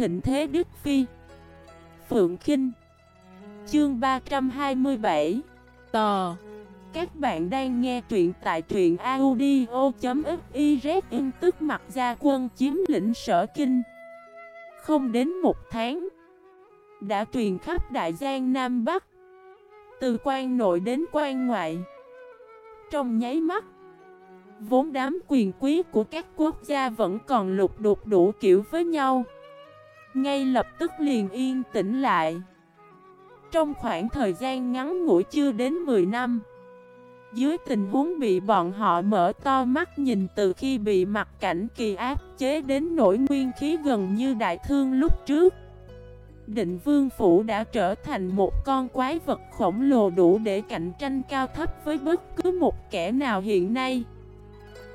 thịnh thế Đức Phi. Phượng Kinh. Chương 327 Tò. Các bạn đang nghe truyện tại truyện audio.xyz tức mặt gia quân chiếm lĩnh sở kinh. Không đến một tháng, Đã truyền khắp Đại Giang Nam Bắc, Từ quan nội đến quan ngoại. Trong nháy mắt, Vốn đám quyền quý của các quốc gia vẫn còn lục đục đủ kiểu với nhau. Ngay lập tức liền yên tĩnh lại. Trong khoảng thời gian ngắn ngủi chưa đến 10 năm, Dưới tình huống bị bọn họ mở to mắt nhìn từ khi bị mặt cảnh kỳ áp chế đến nỗi nguyên khí gần như đại thương lúc trước, Định vương phủ đã trở thành một con quái vật khổng lồ đủ để cạnh tranh cao thấp với bất cứ một kẻ nào hiện nay.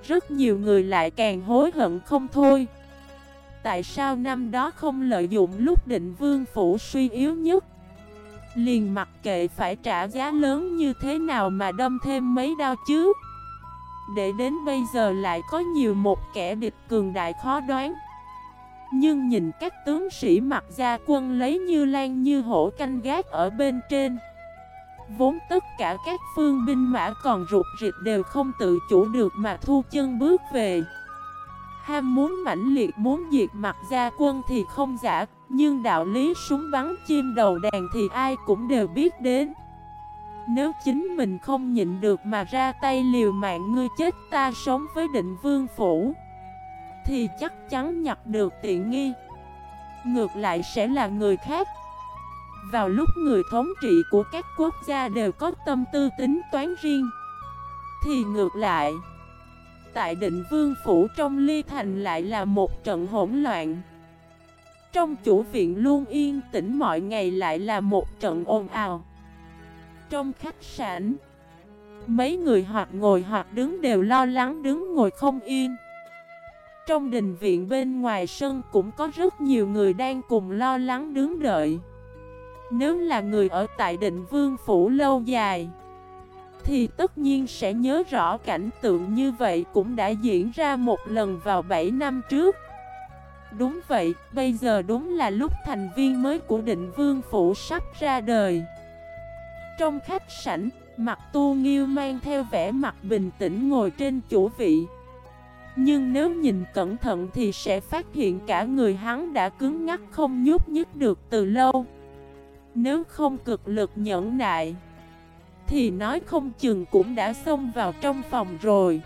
Rất nhiều người lại càng hối hận không thôi. Tại sao năm đó không lợi dụng lúc định vương phủ suy yếu nhất? Liền mặc kệ phải trả giá lớn như thế nào mà đâm thêm mấy đau chứ? Để đến bây giờ lại có nhiều một kẻ địch cường đại khó đoán. Nhưng nhìn các tướng sĩ mặc gia quân lấy như lan như hổ canh gác ở bên trên, Vốn tất cả các phương binh mã còn rụt rịch đều không tự chủ được mà thu chân bước về. Ham muốn mãnh liệt, muốn diệt mặt gia quân thì không giả, Nhưng đạo lý súng bắn chim đầu đàn thì ai cũng đều biết đến. Nếu chính mình không nhịn được mà ra tay liều mạng ngươi chết ta sống với định vương phủ, Thì chắc chắn nhặt được tiện nghi. Ngược lại sẽ là người khác. Vào lúc người thống trị của các quốc gia đều có tâm tư tính toán riêng, Thì ngược lại Tại định vương phủ trong ly thành lại là một trận hỗn loạn. Trong chủ viện luôn yên tĩnh, mọi ngày lại là một trận ồn ào. Trong khách sạn, Mấy người hoặc ngồi hoặc đứng đều lo lắng đứng ngồi không yên. Trong đình viện bên ngoài sân cũng có rất nhiều người đang cùng lo lắng đứng đợi. Nếu là người ở tại định vương phủ lâu dài thì tất nhiên sẽ nhớ rõ cảnh tượng như vậy cũng đã diễn ra một lần vào 7 năm trước. Đúng vậy, bây giờ đúng là lúc thành viên mới của định vương phủ sắp ra đời. Trong khách sảnh, mặt tu nghiêu mang theo vẻ mặt bình tĩnh ngồi trên chủ vị. Nhưng nếu nhìn cẩn thận thì sẽ phát hiện cả người hắn đã cứng ngắc không nhúc nhích được từ lâu. Nếu không cực lực nhẫn nại thì nói không chừng cũng đã xông vào trong phòng rồi.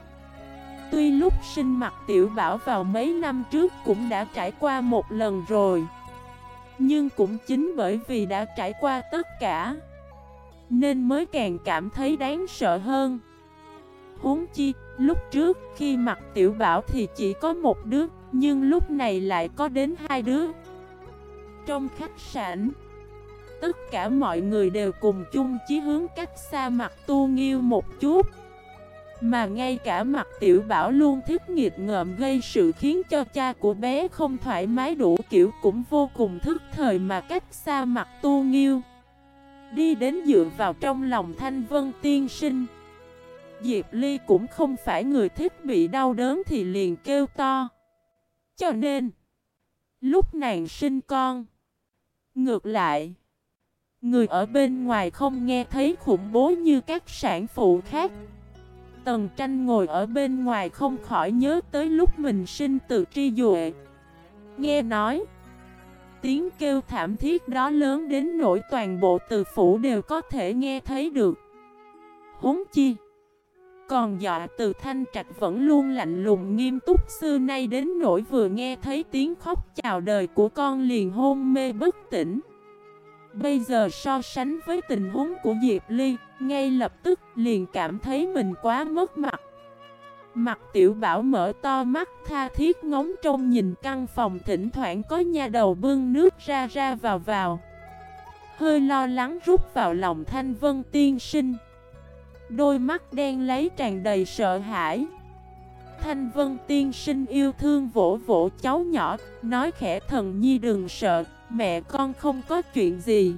Tuy lúc sinh mặt tiểu bảo vào mấy năm trước cũng đã trải qua một lần rồi. Nhưng cũng chính bởi vì đã trải qua tất cả Nên mới càng cảm thấy đáng sợ hơn. Huống chi, lúc trước khi mặt tiểu bảo thì chỉ có một đứa Nhưng lúc này lại có đến hai đứa. Trong khách sạn Tất cả mọi người đều cùng chung chí hướng cách xa mặt tu nghiêu một chút. Mà ngay cả mặt tiểu bảo luôn thích nghiệt ngợm gây sự khiến cho cha của bé không thoải mái đủ kiểu cũng vô cùng thức thời mà cách xa mặt tu nghiêu. Đi đến dựa vào trong lòng thanh vân tiên sinh. Diệp Ly cũng không phải người thích bị đau đớn thì liền kêu to. Cho nên, Lúc nàng sinh con, Ngược lại Người ở bên ngoài không nghe thấy khủng bố như các sản phụ khác. Tần tranh ngồi ở bên ngoài không khỏi nhớ tới lúc mình sinh từ tri duệ. Nghe nói, Tiếng kêu thảm thiết đó lớn đến nỗi toàn bộ từ phủ đều có thể nghe thấy được. Huống chi, Còn dọa từ thanh trạch vẫn luôn lạnh lùng nghiêm túc xưa nay đến nỗi vừa nghe thấy tiếng khóc chào đời của con liền hôn mê bất tỉnh. Bây giờ so sánh với tình huống của Diệp Ly, ngay lập tức liền cảm thấy mình quá mất mặt. Mặt tiểu bảo mở to mắt tha thiết ngóng trông nhìn căn phòng thỉnh thoảng có nha đầu bưng nước ra ra vào vào. Hơi lo lắng rút vào lòng thanh vân tiên sinh. Đôi mắt đen lấy tràn đầy sợ hãi. Thanh vân tiên sinh yêu thương vỗ vỗ cháu nhỏ, nói khẽ thần nhi đừng sợ, Mẹ con không có chuyện gì.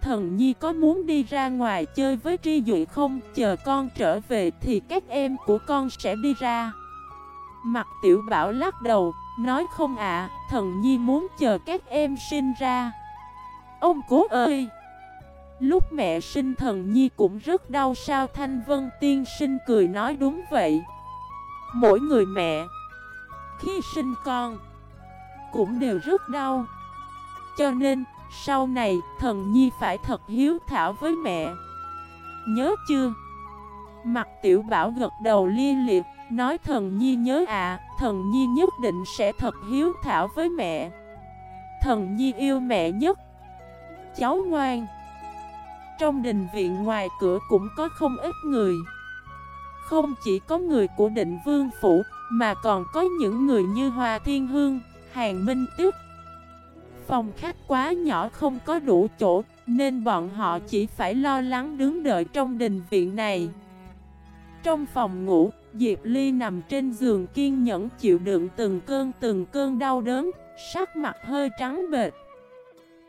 Thần Nhi có muốn đi ra ngoài chơi với Tri Duệ không? Chờ con trở về thì các em của con sẽ đi ra. Mặt tiểu bảo lắc đầu Nói không ạ, thần nhi muốn chờ các em sinh ra. Ông cố ơi! Lúc mẹ sinh thần nhi cũng rất đau sao Thanh Vân tiên sinh cười nói đúng vậy. Mỗi người mẹ Khi sinh con Cũng đều rất đau. Cho nên sau này thần nhi phải thật hiếu thảo với mẹ. Nhớ chưa? Mặt tiểu bảo gật đầu lia liệt Nói thần nhi nhớ à Thần nhi nhất định sẽ thật hiếu thảo với mẹ. Thần nhi yêu mẹ nhất. Cháu ngoan. Trong đình viện ngoài cửa cũng có không ít người. Không chỉ có người của định vương phủ Mà còn có những người như Hoa Thiên Hương, Hàng Minh Tiếp Phòng khách quá nhỏ không có đủ chỗ Nên bọn họ chỉ phải lo lắng đứng đợi trong đình viện này Trong phòng ngủ Diệp Ly nằm trên giường kiên nhẫn chịu đựng từng cơn từng cơn đau đớn, sắc mặt hơi trắng bệch.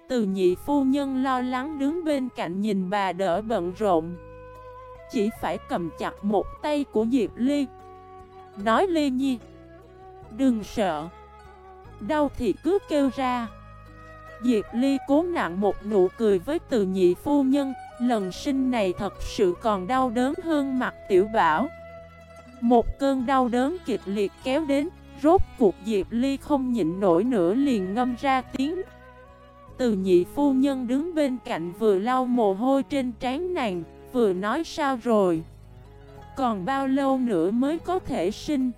Từ nhị phu nhân lo lắng đứng bên cạnh nhìn bà đỡ bận rộn. Chỉ phải cầm chặt một tay của Diệp Ly. Nói Ly Nhi, đừng sợ, đau thì cứ kêu ra. Diệp Ly cố nặng một nụ cười với từ nhị phu nhân, lần sinh này thật sự còn đau đớn hơn mặt tiểu bảo. Một cơn đau đớn kịch liệt kéo đến, rốt cuộc Diệp Ly không nhịn nổi nữa liền ngâm ra tiếng. Từ nhị phu nhân đứng bên cạnh vừa lau mồ hôi trên trán nàng, vừa nói sao rồi. Còn bao lâu nữa mới có thể sinh?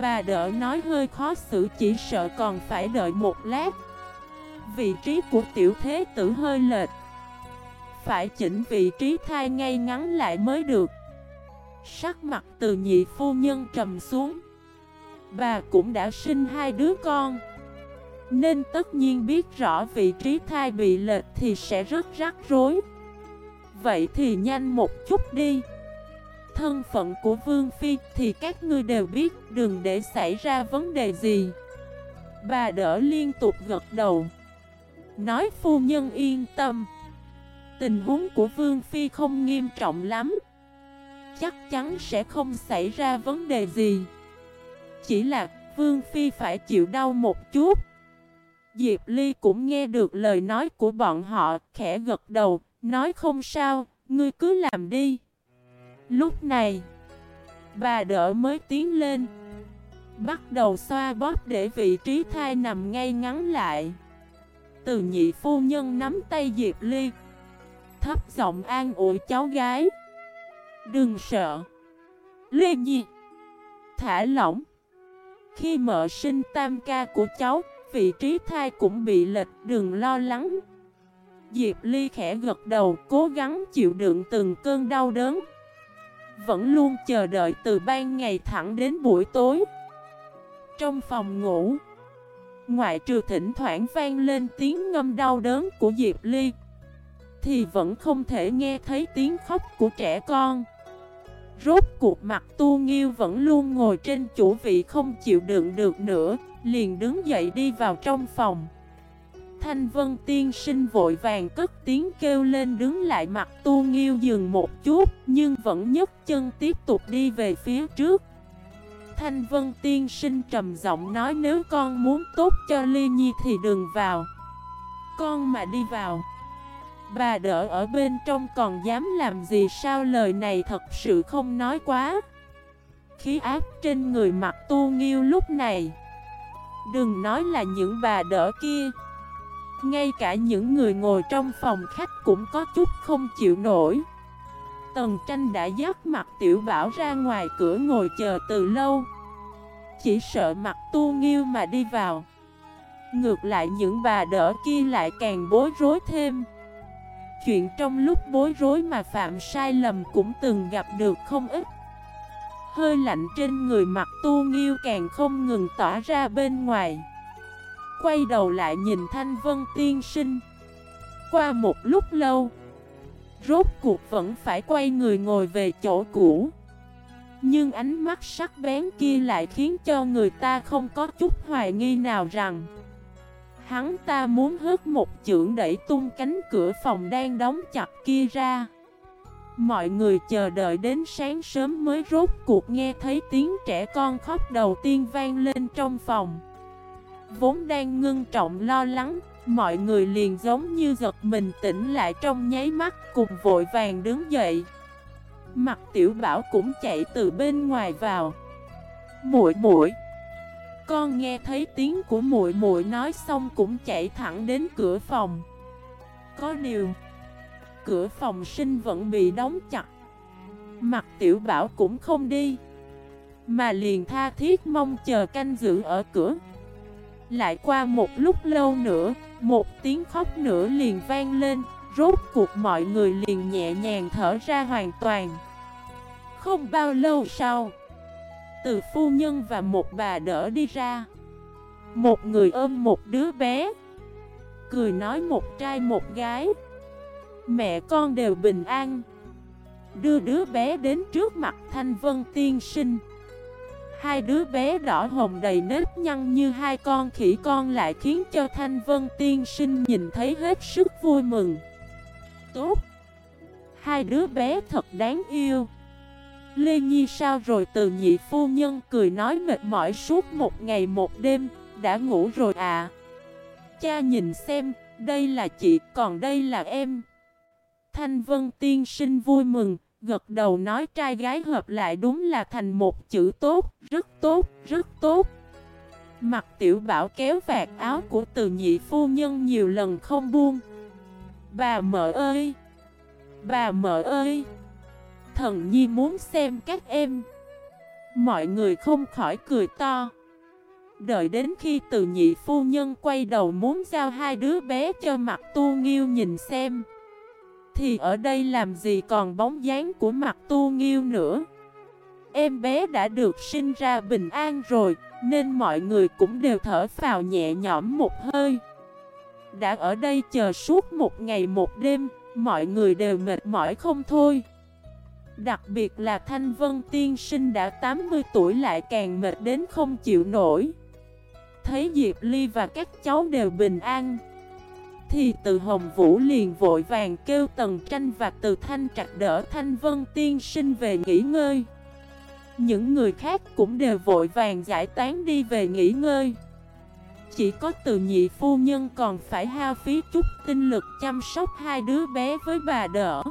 Bà đỡ nói hơi khó xử chỉ sợ còn phải đợi một lát. Vị trí của tiểu thế tử hơi lệch. Phải chỉnh vị trí thai ngay ngắn lại mới được. Sắc mặt từ nhị phu nhân trầm xuống. Bà cũng đã sinh hai đứa con. Nên tất nhiên biết rõ vị trí thai bị lệch thì sẽ rất rắc rối. Vậy thì nhanh một chút đi. Thân phận của Vương Phi thì các ngươi đều biết, Đừng để xảy ra vấn đề gì. Bà đỡ liên tục gật đầu. Nói phu nhân yên tâm Tình huống của Vương Phi không nghiêm trọng lắm chắc chắn sẽ không xảy ra vấn đề gì. Chỉ là Vương Phi phải chịu đau một chút. Diệp Ly cũng nghe được lời nói của bọn họ, khẽ gật đầu, nói không sao, ngươi cứ làm đi. Lúc này, bà đỡ mới tiến lên, bắt đầu xoa bóp để vị trí thai nằm ngay ngắn lại. Từ nhị phu nhân nắm tay Diệp Ly, thấp giọng an ủi cháu gái. Đừng sợ Ly Nhi. Thả lỏng. Khi mợ sinh tam ca của cháu Vị trí thai cũng bị lệch Đừng lo lắng. Diệp Ly khẽ gật đầu Cố gắng chịu đựng từng cơn đau đớn. Vẫn luôn chờ đợi từ ban ngày thẳng đến buổi tối. Trong phòng ngủ Ngoại trừ thỉnh thoảng vang lên tiếng ngâm đau đớn của Diệp Ly, Thì vẫn không thể nghe thấy tiếng khóc của trẻ con. Rốt cuộc mặt tu nghiêu vẫn luôn ngồi trên chủ vị không chịu đựng được nữa, Liền đứng dậy đi vào trong phòng. Thanh vân tiên sinh vội vàng cất tiếng kêu lên đứng lại mặt tu nghiêu dừng một chút, Nhưng vẫn nhấc chân tiếp tục đi về phía trước. Thanh vân tiên sinh trầm giọng nói nếu con muốn tốt cho Ly Nhi thì đừng vào. Con mà đi vào. Bà đỡ ở bên trong còn dám làm gì sao lời này thật sự không nói quá. Khí áp trên người mặt tu nghiêu lúc này. Đừng nói là những bà đỡ kia. Ngay cả những người ngồi trong phòng khách cũng có chút không chịu nổi. Tần tranh đã dắt mặt tiểu bảo ra ngoài cửa ngồi chờ từ lâu. Chỉ sợ mặt tu nghiêu mà đi vào. Ngược lại những bà đỡ kia lại càng bối rối thêm. Chuyện trong lúc bối rối mà phạm sai lầm cũng từng gặp được không ít. Hơi lạnh trên người mặt tu nghiêu càng không ngừng tỏa ra bên ngoài. Quay đầu lại nhìn Thanh Vân tiên sinh. Qua một lúc lâu Rốt cuộc vẫn phải quay người ngồi về chỗ cũ. Nhưng ánh mắt sắc bén kia lại khiến cho người ta không có chút hoài nghi nào rằng, Hắn ta muốn hớt một chưởng đẩy tung cánh cửa phòng đang đóng chặt kia ra. Mọi người chờ đợi đến sáng sớm mới rốt cuộc nghe thấy tiếng trẻ con khóc đầu tiên vang lên trong phòng. Vốn đang ngưng trọng lo lắng Mọi người liền giống như giật mình tỉnh lại trong nháy mắt cùng vội vàng đứng dậy. Mặt tiểu bảo cũng chạy từ bên ngoài vào. Muội muội. Con nghe thấy tiếng của muội muội nói xong cũng chạy thẳng đến cửa phòng. Có điều, Cửa phòng sinh vẫn bị đóng chặt. Mặt tiểu bảo cũng không đi, Mà liền tha thiết mong chờ canh giữ ở cửa. Lại qua một lúc lâu nữa một tiếng khóc nữa liền vang lên, Rốt cuộc mọi người liền nhẹ nhàng thở ra hoàn toàn. Không bao lâu sau, Từ phu nhân và một bà đỡ đi ra. Một người ôm một đứa bé, Cười nói một trai một gái. Mẹ con đều bình an. Đưa đứa bé đến trước mặt Thanh Vân tiên sinh. Hai đứa bé đỏ hồng đầy nếp nhăn như hai con khỉ con lại khiến cho Thanh Vân tiên sinh nhìn thấy hết sức vui mừng. Tốt. Hai đứa bé thật đáng yêu. Lê Nhi sao rồi? Từ nhị phu nhân cười nói mệt mỏi suốt một ngày một đêm. Đã ngủ rồi à? Cha nhìn xem Đây là chị còn đây là em. Thanh Vân tiên sinh vui mừng, gật đầu nói trai gái hợp lại đúng là thành một chữ tốt, rất tốt, rất tốt. Mặt tiểu bảo kéo vạt áo của từ nhị phu nhân nhiều lần không buông. Bà mợ ơi! Bà mợ ơi! Thần nhi muốn xem các em. Mọi người không khỏi cười to. Đợi đến khi từ nhị phu nhân quay đầu muốn giao hai đứa bé cho mặt tu nghiêu nhìn xem. Thì ở đây làm gì còn bóng dáng của mặt tu nghiêu nữa? Em bé đã được sinh ra bình an rồi, Nên mọi người cũng đều thở phào nhẹ nhõm một hơi. Đã ở đây chờ suốt một ngày một đêm, Mọi người đều mệt mỏi không thôi. Đặc biệt là Thanh Vân Tiên Sinh đã 80 tuổi lại càng mệt đến không chịu nổi. Thấy Diệp Ly và các cháu đều bình an thì từ Hồng Vũ liền vội vàng kêu Tần Tranh và từ Thanh Trạc đỡ Thanh Vân Tiên sinh về nghỉ ngơi. Những người khác cũng đều vội vàng giải tán đi về nghỉ ngơi. Chỉ có từ nhị phu nhân còn phải hao phí chút tinh lực chăm sóc hai đứa bé với bà đỡ.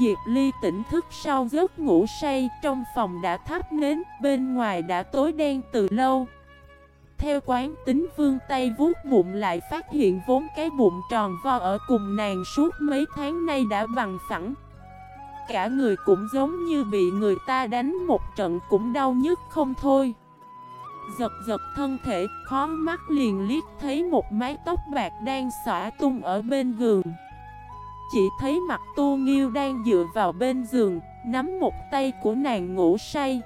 Diệp Ly tỉnh thức sau giấc ngủ say trong phòng đã thắp nến, bên ngoài đã tối đen từ lâu theo quán tính vương tay vuốt bụng lại phát hiện vốn cái bụng tròn vo ở cùng nàng suốt mấy tháng nay đã bằng phẳng. Cả người cũng giống như bị người ta đánh một trận cũng đau nhức không thôi. Giật giật thân thể, khó mắt liền liếc thấy một mái tóc bạc đang xõa tung ở bên giường. Chỉ thấy mặt tu nghiêu đang dựa vào bên giường, nắm một tay của nàng ngủ say.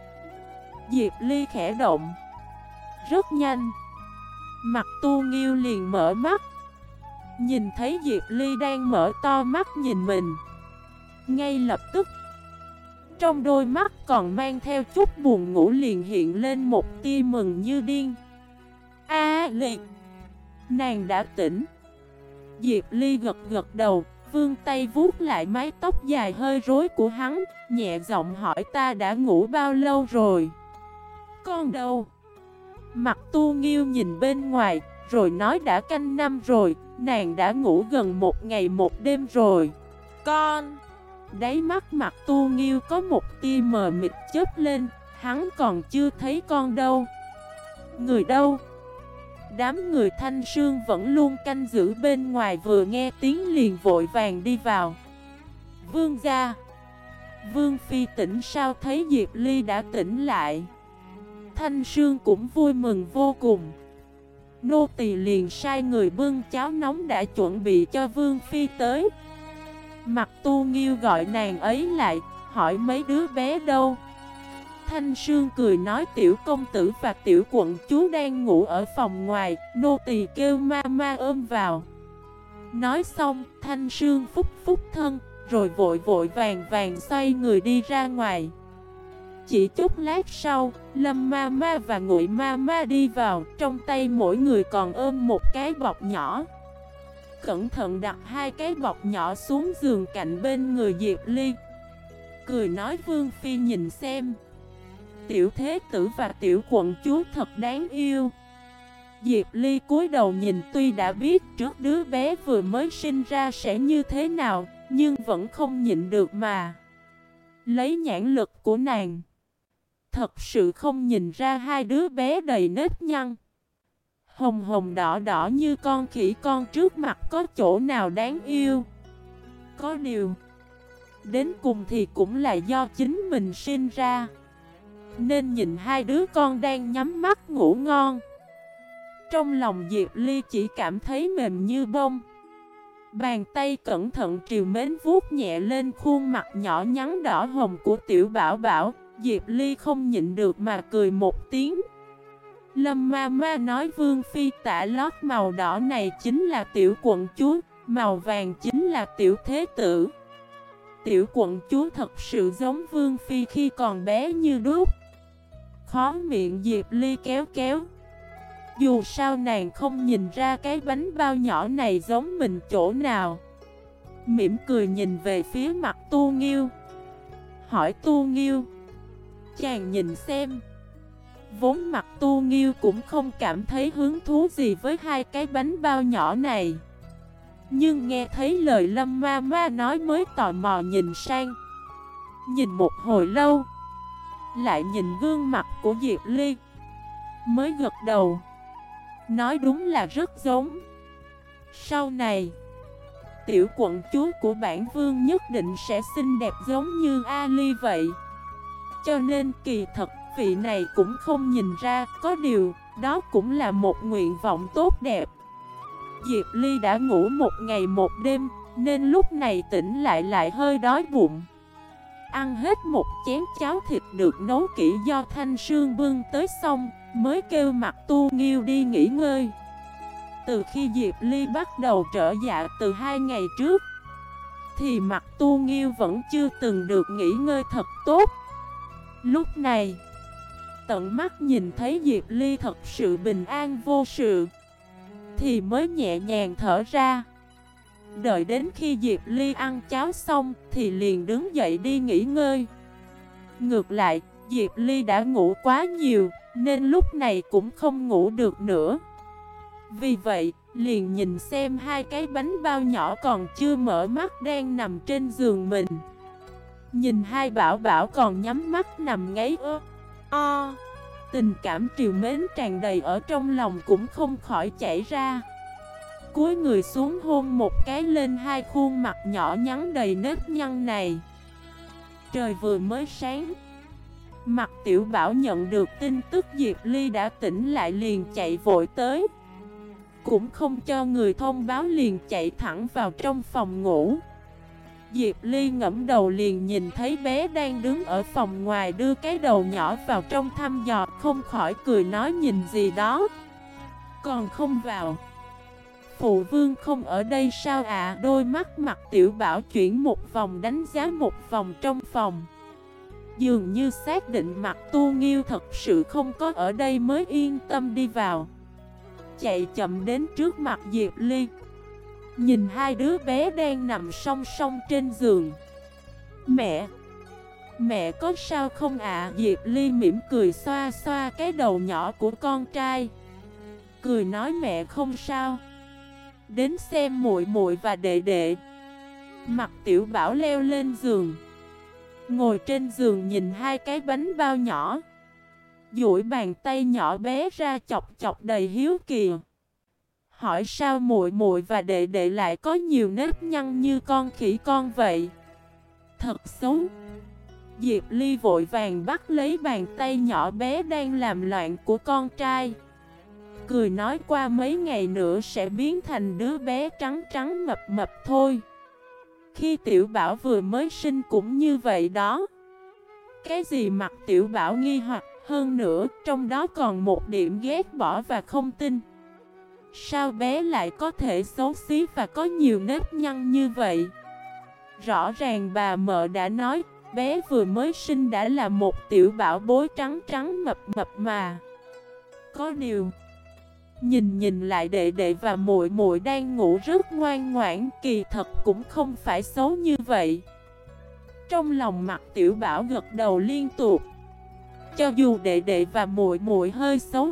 Diệp Ly khẽ động. Rất nhanh. Mặt tu nghiêu liền mở mắt. Nhìn thấy Diệp Ly đang mở to mắt nhìn mình. Ngay lập tức Trong đôi mắt còn mang theo chút buồn ngủ liền hiện lên một tia mừng như điên. A à, liệt! Nàng đã tỉnh. Diệp Ly gật gật đầu Vương tay vuốt lại mái tóc dài hơi rối của hắn Nhẹ giọng hỏi ta đã ngủ bao lâu rồi? Con đâu? Mặt tu nghiêu nhìn bên ngoài, rồi nói đã canh năm rồi, nàng đã ngủ gần một ngày một đêm rồi. Con! Đáy mắt mặt tu nghiêu có một tia mờ mịt chớp lên, hắn còn chưa thấy con đâu. Người đâu? Đám người thanh sương vẫn luôn canh giữ bên ngoài vừa nghe tiếng liền vội vàng đi vào. Vương gia! Vương Phi tỉnh sao thấy Diệp Ly đã tỉnh lại. Thanh Sương cũng vui mừng vô cùng. Nô tỳ liền sai người bưng cháo nóng đã chuẩn bị cho Vương Phi tới. Mặt tu nghiêu gọi nàng ấy lại, Hỏi mấy đứa bé đâu. Thanh Sương cười nói tiểu công tử và tiểu quận chú đang ngủ ở phòng ngoài, Nô tỳ kêu ma ma ôm vào. Nói xong, Thanh Sương phúc phúc thân, Rồi vội vội vàng vàng xoay người đi ra ngoài chỉ chút lát sau, Lâm Ma Ma và Ngụy Ma Ma đi vào, trong tay mỗi người còn ôm một cái bọc nhỏ. Cẩn thận đặt hai cái bọc nhỏ xuống giường cạnh bên người Diệp Ly, Cười nói Vương Phi nhìn xem. Tiểu thế tử và tiểu quận chúa thật đáng yêu. Diệp Ly cúi đầu nhìn tuy đã biết trước đứa bé vừa mới sinh ra sẽ như thế nào Nhưng vẫn không nhịn được mà. Lấy nhãn lực của nàng Thật sự không nhìn ra hai đứa bé đầy nếp nhăn. Hồng hồng đỏ đỏ như con khỉ con trước mặt có chỗ nào đáng yêu? Có điều, Đến cùng thì cũng là do chính mình sinh ra. Nên nhìn hai đứa con đang nhắm mắt ngủ ngon. Trong lòng Diệp Ly chỉ cảm thấy mềm như bông. Bàn tay cẩn thận triều mến vuốt nhẹ lên khuôn mặt nhỏ nhắn đỏ hồng của tiểu bảo bảo. Diệp Ly không nhịn được mà cười một tiếng. Lâm ma ma nói Vương Phi tả lót màu đỏ này chính là tiểu quận chúa, Màu vàng chính là tiểu thế tử. Tiểu quận chúa thật sự giống Vương Phi khi còn bé như đúc. Khó miệng Diệp Ly kéo kéo. Dù sao nàng không nhìn ra cái bánh bao nhỏ này giống mình chỗ nào. Mỉm cười nhìn về phía mặt Tu Nghiêu. Hỏi Tu Nghiêu Chàng nhìn xem. Vốn mặt tu nghiêu cũng không cảm thấy hứng thú gì với hai cái bánh bao nhỏ này. Nhưng nghe thấy lời lâm ma ma nói mới tò mò nhìn sang. Nhìn một hồi lâu, Lại nhìn gương mặt của Diệp Ly. Mới gật đầu, Nói đúng là rất giống. Sau này, Tiểu quận chúa của bản vương nhất định sẽ xinh đẹp giống như Ali vậy. Cho nên kỳ thật vị này cũng không nhìn ra, có điều, đó cũng là một nguyện vọng tốt đẹp. Diệp Ly đã ngủ một ngày một đêm, nên lúc này tỉnh lại lại hơi đói bụng. Ăn hết một chén cháo thịt được nấu kỹ do Thanh Sương bưng tới xong, mới kêu mặt tu nghiêu đi nghỉ ngơi. Từ khi Diệp Ly bắt đầu trở dạ từ hai ngày trước, thì mặt tu nghiêu vẫn chưa từng được nghỉ ngơi thật tốt. Lúc này, tận mắt nhìn thấy Diệp Ly thật sự bình an vô sự Thì mới nhẹ nhàng thở ra. Đợi đến khi Diệp Ly ăn cháo xong Thì liền đứng dậy đi nghỉ ngơi. Ngược lại, Diệp Ly đã ngủ quá nhiều Nên lúc này cũng không ngủ được nữa. Vì vậy, liền nhìn xem hai cái bánh bao nhỏ còn chưa mở mắt đang nằm trên giường mình. Nhìn hai bảo bảo còn nhắm mắt nằm ngáy ơ, O. Tình cảm triều mến tràn đầy ở trong lòng cũng không khỏi chảy ra. Cúi người xuống hôn một cái lên hai khuôn mặt nhỏ nhắn đầy nếp nhăn này. Trời vừa mới sáng. Mặt tiểu bảo nhận được tin tức Diệp Ly đã tỉnh lại liền chạy vội tới. Cũng không cho người thông báo liền chạy thẳng vào trong phòng ngủ. Diệp Ly ngẫm đầu liền nhìn thấy bé đang đứng ở phòng ngoài đưa cái đầu nhỏ vào trong thăm dò, không khỏi cười nói nhìn gì đó. Còn không vào. Phụ vương không ở đây sao ạ? Đôi mắt mặt tiểu bảo chuyển một vòng đánh giá một vòng trong phòng. Dường như xác định mặt tu nghiêu thật sự không có ở đây mới yên tâm đi vào. Chạy chậm đến trước mặt Diệp Ly. Nhìn hai đứa bé đang nằm song song trên giường. Mẹ Mẹ có sao không ạ? Diệp Ly mỉm cười xoa xoa cái đầu nhỏ của con trai. Cười nói mẹ không sao. Đến xem muội muội và đệ đệ. Mặt tiểu bảo leo lên giường. Ngồi trên giường nhìn hai cái bánh bao nhỏ. Duỗi bàn tay nhỏ bé ra chọc chọc đầy hiếu kỳ. Hỏi sao muội muội và đệ đệ lại có nhiều nếp nhăn như con khỉ con vậy? Thật xấu. Diệp Ly vội vàng bắt lấy bàn tay nhỏ bé đang làm loạn của con trai. Cười nói qua mấy ngày nữa sẽ biến thành đứa bé trắng trắng mập mập thôi. Khi tiểu bảo vừa mới sinh cũng như vậy đó. Cái gì mặt tiểu bảo nghi hoặc hơn nữa, trong đó còn một điểm ghét bỏ và không tin. Sao bé lại có thể xấu xí và có nhiều nếp nhăn như vậy? Rõ ràng bà mợ đã nói, bé vừa mới sinh đã là một tiểu bảo bối trắng trắng mập mập mà. Có điều, nhìn nhìn lại đệ đệ và muội muội đang ngủ rất ngoan ngoãn, kỳ thật cũng không phải xấu như vậy. Trong lòng mặt tiểu bảo gật đầu liên tục Cho dù đệ đệ và muội muội hơi xấu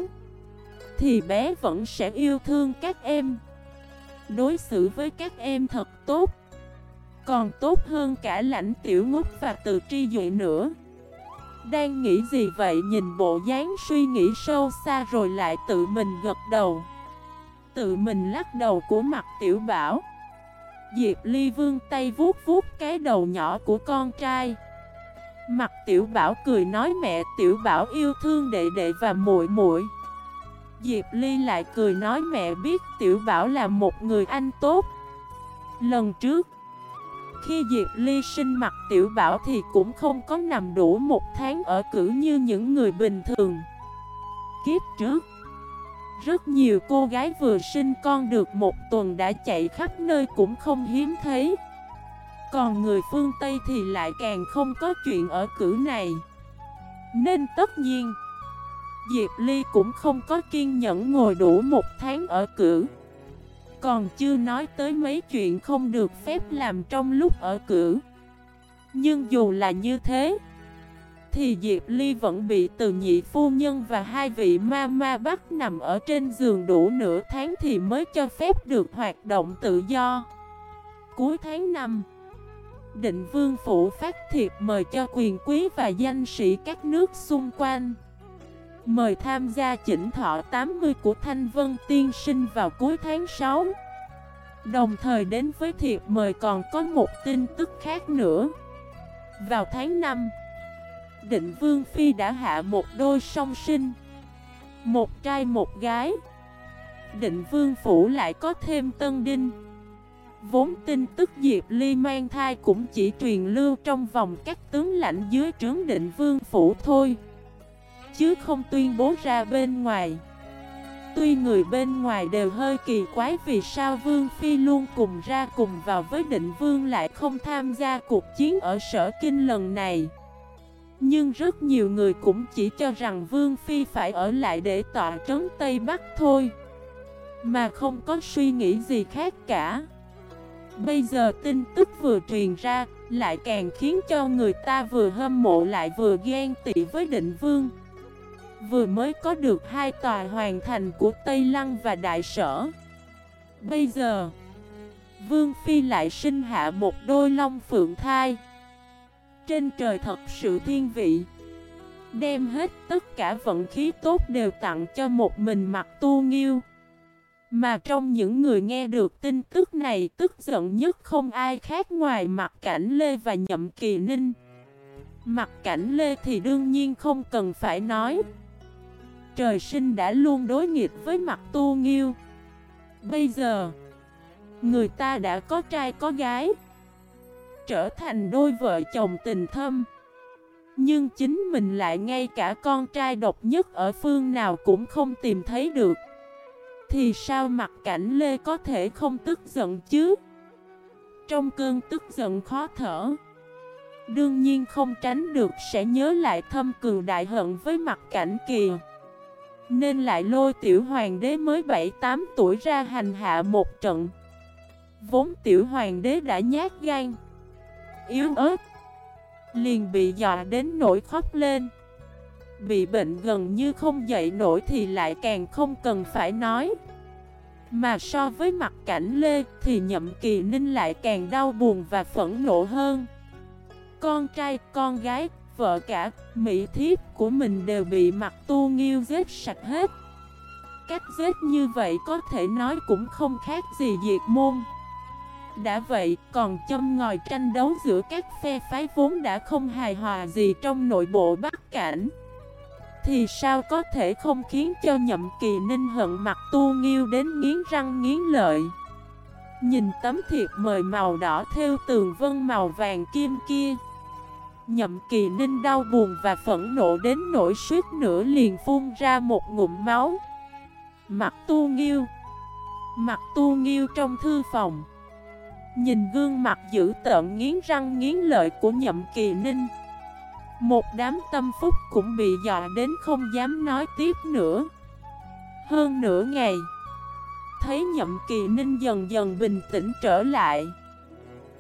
thì bé vẫn sẽ yêu thương các em. Đối xử với các em thật tốt. Còn tốt hơn cả lãnh tiểu ngốc và từ tri dụy nữa. Đang nghĩ gì vậy nhìn bộ dáng suy nghĩ sâu xa rồi lại tự mình gật đầu. Tự mình lắc đầu của mặt tiểu bảo. Diệp Ly vương tay vuốt vuốt cái đầu nhỏ của con trai. Mặt tiểu bảo cười nói mẹ tiểu bảo yêu thương đệ đệ và muội muội. Diệp Ly lại cười nói mẹ biết Tiểu Bảo là một người anh tốt. Lần trước, Khi Diệp Ly sinh mặt Tiểu Bảo thì cũng không có nằm đủ một tháng ở cử như những người bình thường. Kiếp trước, Rất nhiều cô gái vừa sinh con được một tuần đã chạy khắp nơi cũng không hiếm thấy. Còn người phương Tây thì lại càng không có chuyện ở cử này. Nên tất nhiên Diệp Ly cũng không có kiên nhẫn ngồi đủ một tháng ở cử. Còn chưa nói tới mấy chuyện không được phép làm trong lúc ở cử. Nhưng dù là như thế, Thì Diệp Ly vẫn bị từ nhị phu nhân và hai vị ma ma bắt nằm ở trên giường đủ nửa tháng thì mới cho phép được hoạt động tự do. Cuối tháng 5 Định Vương Phủ phát thiệp mời cho quyền quý và danh sĩ các nước xung quanh. Mời tham gia chỉnh thọ 80 của Thanh Vân Tiên Sinh vào cuối tháng 6 Đồng thời đến với thiệp mời còn có một tin tức khác nữa. Vào tháng 5 Định Vương Phi đã hạ một đôi song sinh, Một trai một gái. Định Vương Phủ lại có thêm tân đinh. Vốn tin tức Diệp Ly mang thai cũng chỉ truyền lưu trong vòng các tướng lãnh dưới trướng định Vương Phủ thôi chứ không tuyên bố ra bên ngoài. Tuy người bên ngoài đều hơi kỳ quái vì sao Vương Phi luôn cùng ra cùng vào với định Vương lại không tham gia cuộc chiến ở sở kinh lần này. Nhưng rất nhiều người cũng chỉ cho rằng Vương Phi phải ở lại để tọa trấn Tây Bắc thôi, Mà không có suy nghĩ gì khác cả. Bây giờ tin tức vừa truyền ra, Lại càng khiến cho người ta vừa hâm mộ lại vừa ghen tị với định vương. Vừa mới có được hai tòa hoàn thành của Tây Lăng và Đại Sở. Bây giờ, Vương Phi lại sinh hạ một đôi long phượng thai. Trên trời thật sự thiên vị, Đem hết tất cả vận khí tốt đều tặng cho một mình mặt tu nghiêu. Mà trong những người nghe được tin tức này, tức giận nhất không ai khác ngoài mặt cảnh Lê và nhậm kỳ ninh. Mặt cảnh Lê thì đương nhiên không cần phải nói. Trời sinh đã luôn đối nghịch với mặt tu nghiêu. Bây giờ, Người ta đã có trai có gái, Trở thành đôi vợ chồng tình thâm. Nhưng chính mình lại ngay cả con trai độc nhất ở phương nào cũng không tìm thấy được. Thì sao mặt cảnh Lê có thể không tức giận chứ? Trong cơn tức giận khó thở, Đương nhiên không tránh được sẽ nhớ lại thâm cường đại hận với mặt cảnh kìa nên lại lôi tiểu hoàng đế mới 7-8 tuổi ra hành hạ một trận. Vốn tiểu hoàng đế đã nhát gan Yếu ớt Liền bị dọa đến nỗi khóc lên. Bị bệnh gần như không dậy nổi thì lại càng không cần phải nói. Mà so với mặt cảnh Lê thì nhậm kỳ ninh lại càng đau buồn và phẫn nộ hơn. Con trai, con gái vợ cả, mỹ thiếp của mình đều bị mặt tu nghiêu giết sạch hết. Cách giết như vậy có thể nói cũng không khác gì diệt môn. Đã vậy, còn châm ngòi tranh đấu giữa các phe phái vốn đã không hài hòa gì trong nội bộ Bắc Cảnh. Thì sao có thể không khiến cho nhậm kỳ ninh hận mặt tu nghiêu đến nghiến răng nghiến lợi. Nhìn tấm thiệp mời màu đỏ theo tường vân màu vàng kim kia. Nhậm kỳ ninh đau buồn và phẫn nộ đến nỗi suýt nữa liền phun ra một ngụm máu. Mặt tu nghiêu. Mặt tu nghiêu trong thư phòng. Nhìn gương mặt dữ tợn nghiến răng nghiến lợi của nhậm kỳ ninh Một đám tâm phúc cũng bị dọa đến không dám nói tiếp nữa. Hơn nửa ngày, Thấy nhậm kỳ ninh dần dần bình tĩnh trở lại.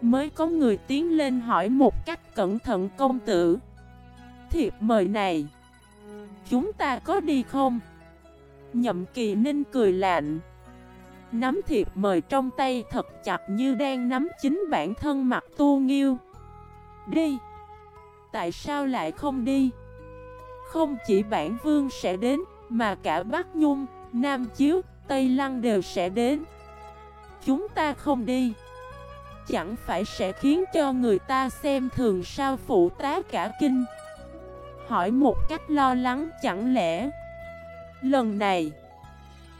Mới có người tiến lên hỏi một cách cẩn thận công tử. Thiệp mời này Chúng ta có đi không? Nhậm kỳ ninh cười lạnh. Nắm thiệp mời trong tay thật chặt như đang nắm chính bản thân mặt tu nghiêu. Đi. Tại sao lại không đi? Không chỉ bản vương sẽ đến Mà cả Bắc Nhung, Nam Chiếu, Tây Lăng đều sẽ đến. Chúng ta không đi. Chẳng phải sẽ khiến cho người ta xem thường sao phụ tá cả kinh? Hỏi một cách lo lắng chẳng lẽ? Lần này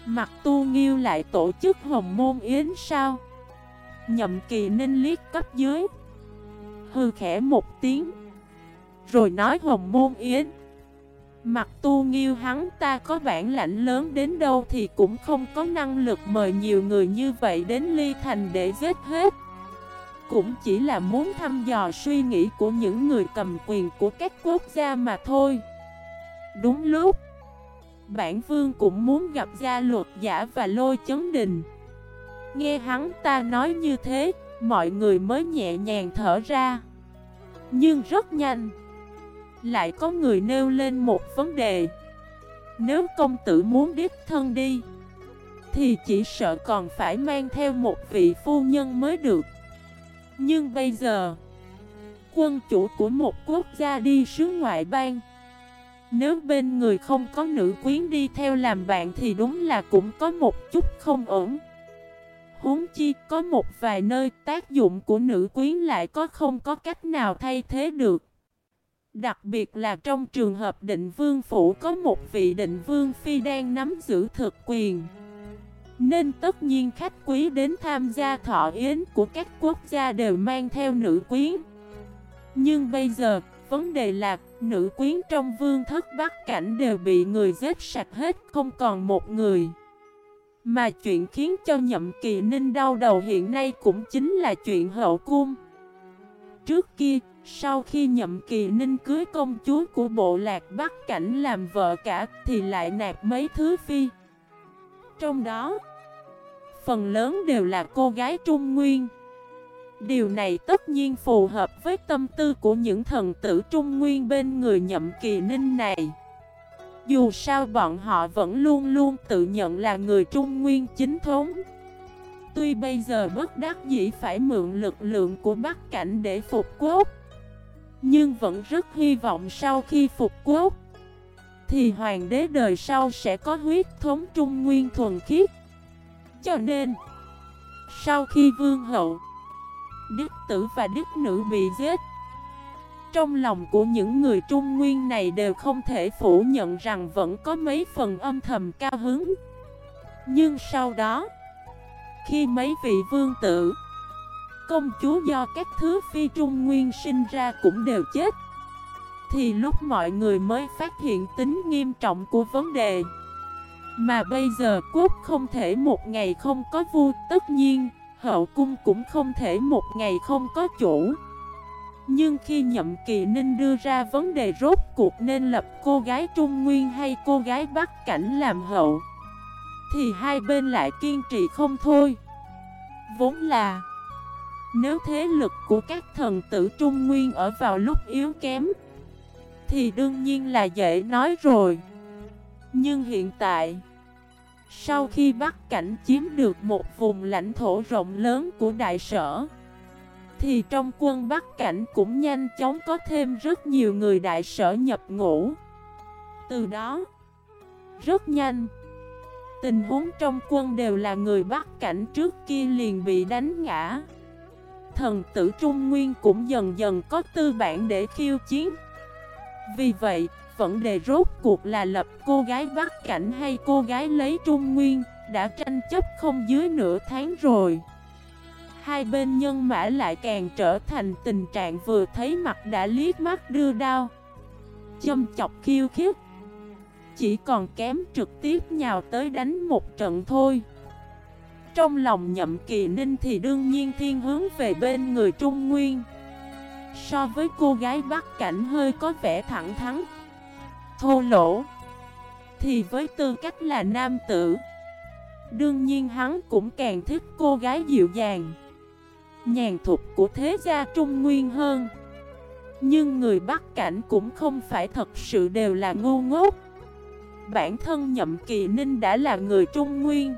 Mặt tu nghiêu lại tổ chức hồng môn yến sao? Nhậm kỳ ninh liếc cấp dưới Hư khẽ một tiếng, Rồi nói hồng môn yến. Mặt tu nghiêu hắn ta có bản lãnh lớn đến đâu thì cũng không có năng lực mời nhiều người như vậy đến ly thành để giết hết. Cũng chỉ là muốn thăm dò suy nghĩ của những người cầm quyền của các quốc gia mà thôi. Đúng lúc, Bản vương cũng muốn gặp gia luật giả và lôi chấn đình. Nghe hắn ta nói như thế, Mọi người mới nhẹ nhàng thở ra. Nhưng rất nhanh, Lại có người nêu lên một vấn đề. Nếu công tử muốn đích thân đi, Thì chỉ sợ còn phải mang theo một vị phu nhân mới được. Nhưng bây giờ, Quân chủ của một quốc gia đi sứ ngoại bang, nếu bên người không có nữ quyến đi theo làm bạn thì đúng là cũng có một chút không ổn. Huống chi có một vài nơi tác dụng của nữ quyến lại có không có cách nào thay thế được. Đặc biệt là trong trường hợp định vương phủ có một vị định vương phi đang nắm giữ thực quyền. Nên tất nhiên khách quý đến tham gia thọ yến của các quốc gia đều mang theo nữ quyến Nhưng bây giờ vấn đề là nữ quyến trong vương thất bắc cảnh đều bị người giết sạch hết không còn một người. Mà chuyện khiến cho nhậm kỳ ninh đau đầu hiện nay cũng chính là chuyện hậu cung. Trước kia, sau khi nhậm kỳ ninh cưới công chúa của bộ lạc Bắc Cảnh làm vợ cả thì lại nạp mấy thứ phi. Trong đó, phần lớn đều là cô gái Trung Nguyên. Điều này tất nhiên phù hợp với tâm tư của những thần tử trung nguyên bên người nhậm kỳ ninh này. Dù sao bọn họ vẫn luôn luôn tự nhận là người trung nguyên chính thống. Tuy bây giờ bất đắc dĩ phải mượn lực lượng của Bắc Cảnh để phục quốc Nhưng vẫn rất hy vọng sau khi phục quốc thì hoàng đế đời sau sẽ có huyết thống trung nguyên thuần khiết Cho nên Sau khi vương hậu đức tử và đức nữ bị giết. Trong lòng của những người Trung Nguyên này đều không thể phủ nhận rằng vẫn có mấy phần âm thầm cao hứng. Nhưng sau đó, khi mấy vị vương tử, công chúa do các thứ phi Trung Nguyên sinh ra cũng đều chết, thì lúc mọi người mới phát hiện tính nghiêm trọng của vấn đề. Mà bây giờ quốc không thể một ngày không có vua, tất nhiên, hậu cung cũng không thể một ngày không có chủ. Nhưng khi nhậm kỳ ninh đưa ra vấn đề rốt cuộc nên lập cô gái Trung Nguyên hay cô gái Bắc Cảnh làm hậu, Thì hai bên lại kiên trì không thôi Vốn là, Nếu thế lực của các thần tử Trung Nguyên ở vào lúc yếu kém thì đương nhiên là dễ nói rồi. Nhưng hiện tại, sau khi Bắc Cảnh chiếm được một vùng lãnh thổ rộng lớn của đại sở, Thì trong quân Bắc Cảnh cũng nhanh chóng có thêm rất nhiều người đại sở nhập ngũ. Từ đó, Rất nhanh, Tình huống trong quân đều là người Bắc Cảnh trước kia liền bị đánh ngã. Thần tử Trung Nguyên cũng dần dần có tư bản để khiêu chiến. Vì vậy, Vấn đề rốt cuộc là lập cô gái bắt Cảnh hay cô gái lấy Trung Nguyên Đã tranh chấp không dưới nửa tháng rồi. Hai bên nhân mã lại càng trở thành tình trạng vừa thấy mặt đã liếc mắt đưa đao. Châm chọc khiêu khích. Chỉ còn kém trực tiếp nhào tới đánh một trận thôi. Trong lòng nhậm kỳ ninh thì đương nhiên thiên hướng về bên người Trung Nguyên. So với cô gái Bắc Cảnh hơi có vẻ thẳng thắn thô lỗ Thì với tư cách là nam tử, Đương nhiên hắn cũng càng thích cô gái dịu dàng, nhàn thục của thế gia Trung Nguyên hơn. Nhưng người Bắc Cảnh cũng không phải thật sự đều là ngu ngốc. Bản thân Nhậm Kỳ Ninh đã là người Trung Nguyên.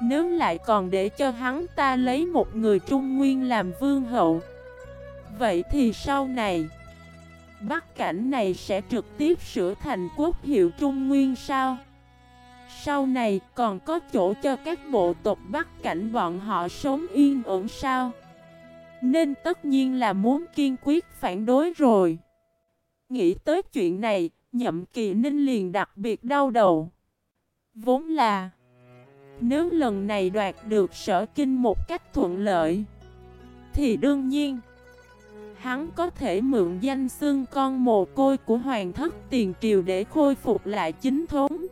Nếu lại còn để cho hắn ta lấy một người Trung Nguyên làm vương hậu Vậy thì sau này Bắc cảnh này sẽ trực tiếp sửa thành quốc hiệu Trung Nguyên sao? Sau này còn có chỗ cho các bộ tộc Bắc cảnh bọn họ sống yên ổn sao? Nên tất nhiên là muốn kiên quyết phản đối rồi. Nghĩ tới chuyện này, nhậm kỳ ninh liền đặc biệt đau đầu. Vốn là Nếu lần này đoạt được sở kinh một cách thuận lợi Thì đương nhiên Hắn có thể mượn danh xưng con mồ côi của hoàng thất tiền triều để khôi phục lại chính thống.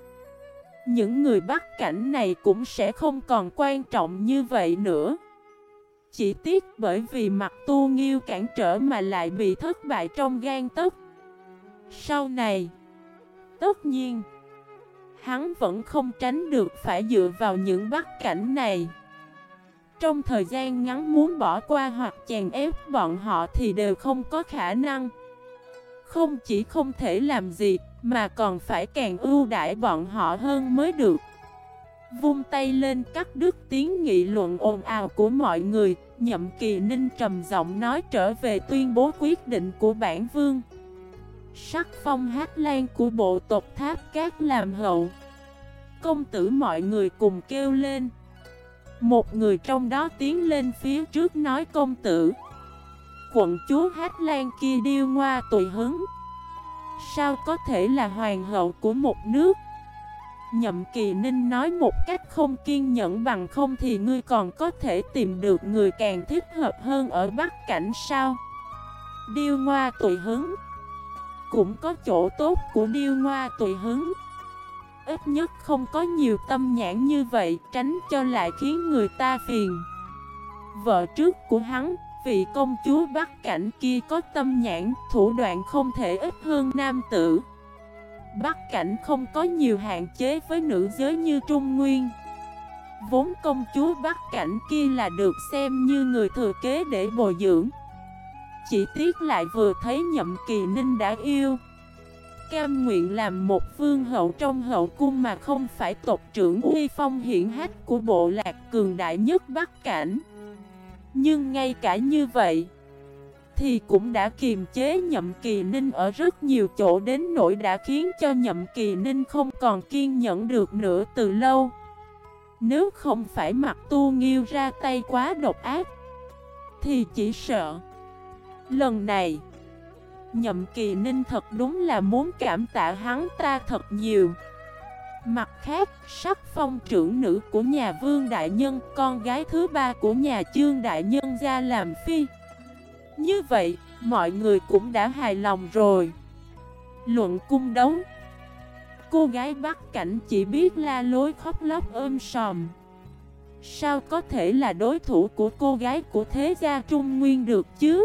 Những người bắt cảnh này cũng sẽ không còn quan trọng như vậy nữa. Chỉ tiếc bởi vì mặt tu nghiêu cản trở mà lại bị thất bại trong gan tấc. Sau này, Tất nhiên, Hắn vẫn không tránh được phải dựa vào những bắt cảnh này trong thời gian ngắn muốn bỏ qua hoặc chèn ép bọn họ thì đều không có khả năng. Không chỉ không thể làm gì, mà còn phải càng ưu đãi bọn họ hơn mới được. Vung tay lên cắt đứt tiếng nghị luận ồn ào của mọi người, Nhậm kỳ ninh trầm giọng nói trở về tuyên bố quyết định của bản vương. Sắc phong hát lan của bộ tộc tháp cát làm hậu. Công tử mọi người cùng kêu lên một người trong đó tiến lên phía trước nói công tử. Quận chúa Hát Lan kia điêu ngoa tùy hứng. Sao có thể là hoàng hậu của một nước? Nhậm Kỳ Ninh nói một cách không kiên nhẫn bằng không thì ngươi còn có thể tìm được người càng thích hợp hơn ở Bắc Cảnh sao? Điêu ngoa tùy hứng. Cũng có chỗ tốt của điêu ngoa tùy hứng. Ít nhất không có nhiều tâm nhãn như vậy, Tránh cho lại khiến người ta phiền. Vợ trước của hắn, Vị công chúa Bắc Cảnh kia có tâm nhãn, Thủ đoạn không thể ít hơn nam tử. Bắc Cảnh không có nhiều hạn chế với nữ giới như Trung Nguyên. Vốn công chúa Bắc Cảnh kia là được xem như người thừa kế để bồi dưỡng. Chỉ tiếc lại vừa thấy nhậm kỳ ninh đã yêu cam nguyện làm một vương hậu trong hậu cung mà không phải tộc trưởng uy phong hiển hách của bộ lạc cường đại nhất Bắc Cảnh. Nhưng ngay cả như vậy, thì cũng đã kiềm chế Nhậm Kỳ Ninh ở rất nhiều chỗ đến nỗi đã khiến cho Nhậm Kỳ Ninh không còn kiên nhẫn được nữa từ lâu. Nếu không phải mặt tu nghiêu ra tay quá độc ác, thì chỉ sợ. Lần này, Nhậm kỳ ninh thật đúng là muốn cảm tạ hắn ta thật nhiều. Mặt khác, sắc phong trưởng nữ của nhà vương đại nhân Con gái thứ ba của nhà chương đại nhân ra làm phi. Như vậy, mọi người cũng đã hài lòng rồi. Luận cung đấu. Cô gái bắt cảnh chỉ biết la lối khóc lóc ôm sòm. Sao có thể là đối thủ của cô gái của thế gia Trung Nguyên được chứ?